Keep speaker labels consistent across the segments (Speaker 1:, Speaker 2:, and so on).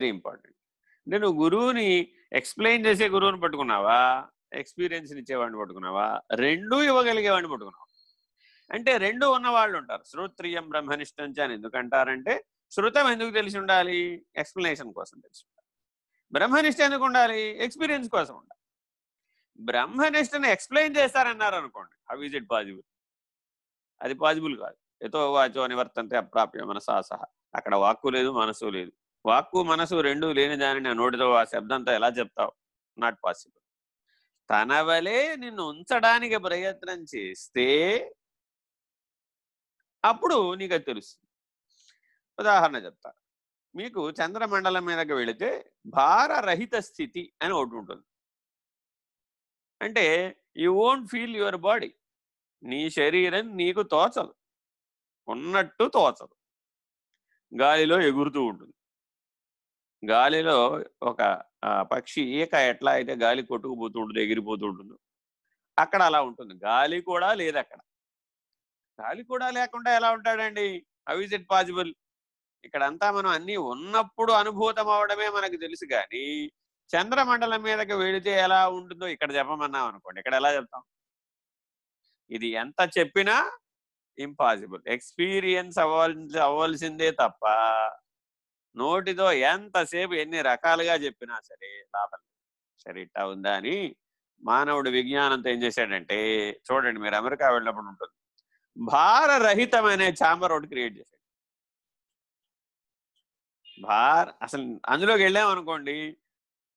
Speaker 1: Very important అంటే నువ్వు గురువుని ఎక్స్ప్లెయిన్ చేసే గురువుని పట్టుకున్నావా? ఎక్స్పీరియన్స్ ఇచ్చేవాడిని పట్టుకున్నావా? రెండూ ఇవ్వగలిగేవాడిని పట్టుకున్నావా? అంటే రెండు ఉన్న వాళ్ళు ఉంటారు. శ్రోత్రియం బ్రహ్మనిష్టం అని ఎందుకంటారంటే శృతం ఎందుకు తెలిసి ఉండాలి? ఎక్స్ప్లెనేషన్ కోసం తెలిసి ఉండాలి. బ్రహ్మనిష్ట ఎందుకు ఉండాలి? ఎక్స్పీరియన్స్ కోసం ఉండాలి. బ్రహ్మనిష్టని ఎక్స్ప్లెయిన్ చేస్తారన్నారు అనుకోండి. హౌ ఈజ్ ఇట్ పాజిబుల్ అది పాజిబుల్ కాదు. ఎతో వాచో నివర్తంతే అప్రాప్య మనసా సహా. అక్కడ వాక్కు లేదు మనసు లేదు. వాక్కు మనసు రెండు లేని దానిని ఆ నోటితో ఆ శబ్దంతో ఎలా చెప్తావు? నాట్ పాసిబుల్ తన వలే నిన్ను ఉంచడానికి ప్రయత్నం చేస్తే అప్పుడు నీకు అది తెలుస్తుంది. ఉదాహరణ చెప్తా. మీకు చంద్రమండలం మీదకి వెళితే భారరహిత స్థితి అని ఒకటి ఉంటుంది. అంటే you won't feel your body నీ శరీరం నీకు తోచదు. ఉన్నట్టు తోచదు. గాలిలో ఎగురుతూ ఉంటుంది. గాలిలో ఒక పక్షి ఈక ఎట్లా అయితే గాలి కొట్టుకుపోతూ ఎగిరిపోతుంటుందో అక్కడ అలా ఉంటుంది. గాలి కూడా లేదు అక్కడ గాలి కూడా లేకుండా ఎలా ఉంటాడండి? హౌ ఇస్ ఇట్ పాసిబుల్ ఇక్కడంతా మనం అన్ని ఉన్నప్పుడు అనుభూతం అవడమే మనకు తెలుసు కానీ చంద్రమండలం మీదకి వెళితే ఎలా ఉంటుందో ఇక్కడ చెప్పమన్నాం అనుకోండి. ఇక్కడ ఎలా చెప్తాం? ఇది ఎంత చెప్పినా ఇంపాసిబుల్ ఎక్స్పీరియన్స్ అవ్వాల్సి అవ్వాల్సిందే తప్ప నోటితో ఎంతసేపు ఎన్ని రకాలుగా చెప్పినా సరే లాభం సరే ఇట్టా ఉందా అని మానవుడు విజ్ఞానంతో ఏం చేశాడంటే చూడండి మీరు అమెరికా వెళ్ళినప్పుడు ఉంటుంది. భారరహితం అనే ఛాంబర్ ఒకటి క్రియేట్ చేశాడు. భార్ అసలు అందులోకి వెళ్ళాం అనుకోండి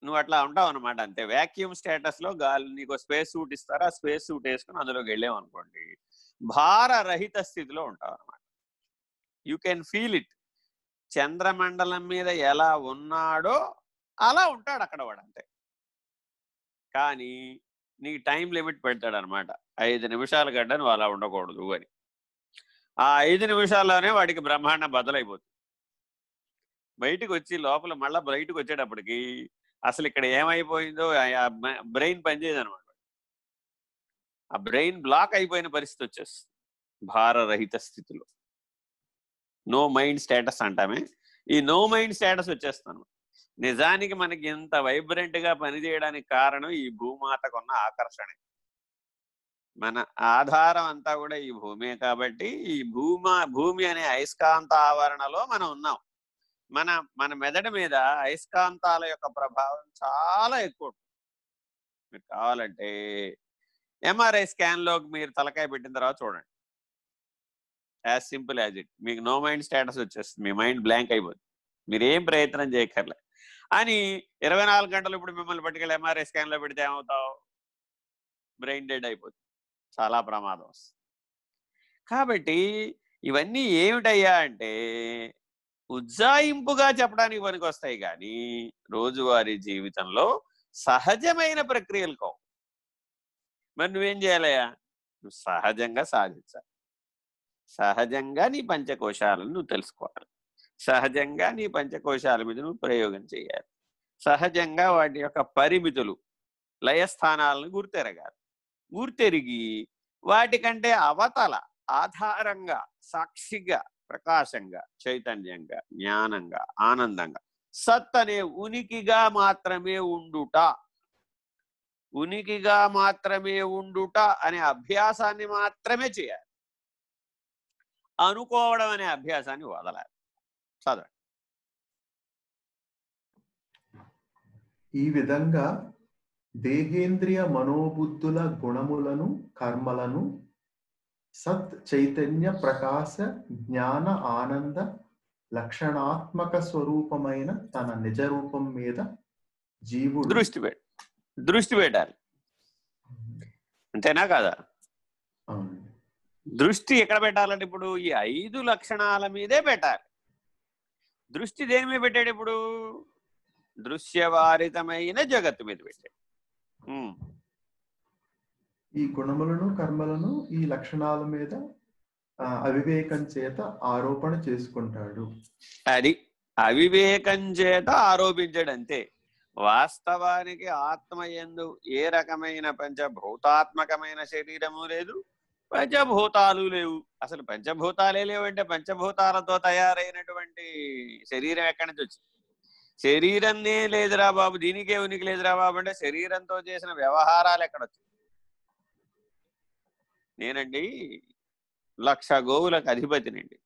Speaker 1: నువ్వు అట్లా ఉంటావు అనమాట అంతే. వ్యాక్యూమ్ స్టేటస్లో గాలి నీకు స్పేస్ సూట్ ఇస్తారా స్పేస్ సూట్ వేసుకుని అందులోకి వెళ్ళావు అనుకోండి భారరహిత స్థితిలో ఉంటావు అనమాట యూ కెన్ ఫీల్ ఇట్. చంద్రమండలం మీద ఎలా ఉన్నాడో అలా ఉంటాడు అక్కడ వాడు అంతే కానీ నీకు టైం లిమిట్ పెడతాడు అనమాట ఐదు నిమిషాల గడ్డ నువ్వు అలా ఉండకూడదు అని. ఆ ఐదు నిమిషాల్లోనే వాడికి బ్రహ్మాండం బదులైపోతుంది బయటకు వచ్చి లోపల మళ్ళీ బయటకు వచ్చేటప్పటికి అసలు ఇక్కడ ఏమైపోయిందో బ్రెయిన్ పనిచేయదు అనమాట ఆ బ్రెయిన్ బ్లాక్ అయిపోయిన పరిస్థితి వచ్చేస్తుంది. భారరహిత స్థితిలో. నో మైండ్ స్టేటస్ అంటామే. ఈ నో మైండ్ స్టేటస్ వచ్చేస్తాను. నిజానికి మనకి ఇంత వైబ్రెంట్గా పనిచేయడానికి కారణం ఈ భూమాతకున్న ఆకర్షణ. మన ఆధారం అంతా కూడా ఈ భూమే కాబట్టి ఈ భూమా భూమి అనే అయస్కాంత ఆవరణలో మనం ఉన్నాం. మన మన మెదడు మీద అయస్కాంతాల యొక్క ప్రభావం చాలా ఎక్కువ మీరు కావాలంటే ఎంఆర్ఐ స్కాన్లోకి మీరు తలకాయ పెట్టిన తర్వాత చూడండి. As simple as it. మీకు నో మైండ్ స్టేటస్ వచ్చేస్తుంది. మీ మైండ్ బ్లాంక్ అయిపోతుంది. మీరు ఏం ప్రయత్నం చేయక్కర్లే. అని ఇరవై నాలుగు గంటలు ఇప్పుడు మిమ్మల్ని పట్టుకెళ్ళి ఎంఆర్ఐ స్కాన్లో పెడితే ఏమవుతావు? బ్రెయిన్ డెడ్ అయిపోతుంది. చాలా ప్రమాదం వస్తుంది. కాబట్టి ఇవన్నీ ఏమిటయ్యా అంటే ఉజ్జాయింపుగా చెప్పడానికి పనికి వస్తాయి కానీ రోజువారీ జీవితంలో సహజమైన ప్రక్రియలు కావు. మరి నువ్వేం చేయాలయ్యా? నువ్వు సహజంగా సాధించాలి. సహజంగా నీ పంచకోశాలను నువ్వు తెలుసుకోవాలి. సహజంగా నీ పంచకోశాల మీద నువ్వు ప్రయోగం చేయాలి. సహజంగా వాటి యొక్క పరిమితులు లయస్థానాలను గుర్తెరగాలి. గుర్తెరిగి వాటికంటే అవతల ఆధారంగా సాక్షిగా ప్రకాశంగా చైతన్యంగా జ్ఞానంగా ఆనందంగా సత్ అనే ఉనికిగా మాత్రమే ఉండుట. ఉనికిగా మాత్రమే ఉండుట అనే అభ్యాసాన్ని మాత్రమే చేయాలి. అనుకోవడం అనే అభ్యాసాన్ని వదలాలి. చదవండి.
Speaker 2: ఈ విధంగా దేహేంద్రియ మనోబుద్ధుల గుణములను కర్మలను సత్ చైతన్య ప్రకాశ జ్ఞాన ఆనంద లక్షణాత్మక స్వరూపమైన తన నిజ రూపం మీద జీవుడు
Speaker 1: దృష్టి దృష్టి పెట్టాలి. అంతేనా కాదా?
Speaker 2: అవునండి.
Speaker 1: దృష్టి ఎక్కడ పెట్టాలంటే ఇప్పుడు ఈ ఐదు లక్షణాల మీదే పెట్టాలి. దృష్టి దేని మీద పెట్టాడు ఇప్పుడు? దృశ్యవారితమైన జగత్తు మీద పెట్టాడు.
Speaker 2: ఈ గుణములను కర్మలను ఈ లక్షణాల మీద అవివేకం చేత ఆరోపణ చేసుకుంటాడు.
Speaker 1: అది అవివేకం చేత ఆరోపించాడు అంతే. వాస్తవానికి ఆత్మ ఎందు ఏ రకమైన పంచభూతాత్మకమైన శరీరము లేదు. పంచభూతాలు లేవు. అసలు పంచభూతాలే లేవంటే పంచభూతాలతో తయారైనటువంటి శరీరం ఎక్కడి నుంచి వచ్చింది? శరీరమే లేదురా బాబు దీనికే ఉనికి లేదురా బాబు అంటే శరీరంతో చేసిన వ్యవహారాలు ఎక్కడొచ్చు నేనండి లక్ష గోవులకు అధిపతినండి.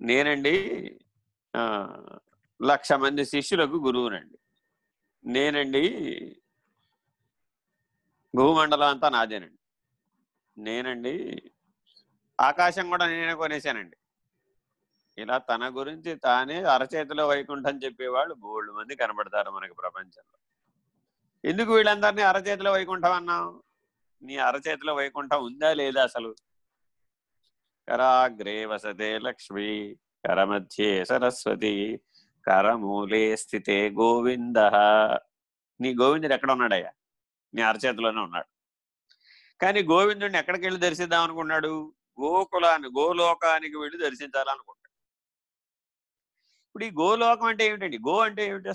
Speaker 1: నేనండి లక్ష మంది శిష్యులకు గురువునండి. నేనండి భూమండలం అంతా నాదేనండి. నేనండి ఆకాశం కూడా నేనే కొనేశానండి. ఇలా తన గురించి తానే అరచేతిలో వైకుంఠం చెప్పేవాళ్ళు బోల్డ్ మంది కనబడతారు మనకి ప్రపంచంలో. ఎందుకు వీళ్ళందరినీ అరచేతిలో వైకుంఠం అన్నాం నీ అరచేతిలో వైకుంఠం ఉందా లేదా అసలు? కరాగ్రే వసతే లక్ష్మి కరమధ్యే సరస్వతి కరమూలే స్థితే గోవింద. నీ గోవిందుడు ఎక్కడ ఉన్నాడయ్యా? నీ అరచేతిలోనే ఉన్నాడు. కానీ గోవిందుడిని ఎక్కడికి వెళ్ళి దర్శిద్దాం అనుకున్నాడు గోకులాన్ని గోలోకానికి వెళ్ళి దర్శించాలనుకుంటాడు ఇప్పుడు ఈ గోలోకం అంటే ఏమిటండి? గో అంటే ఏమిటి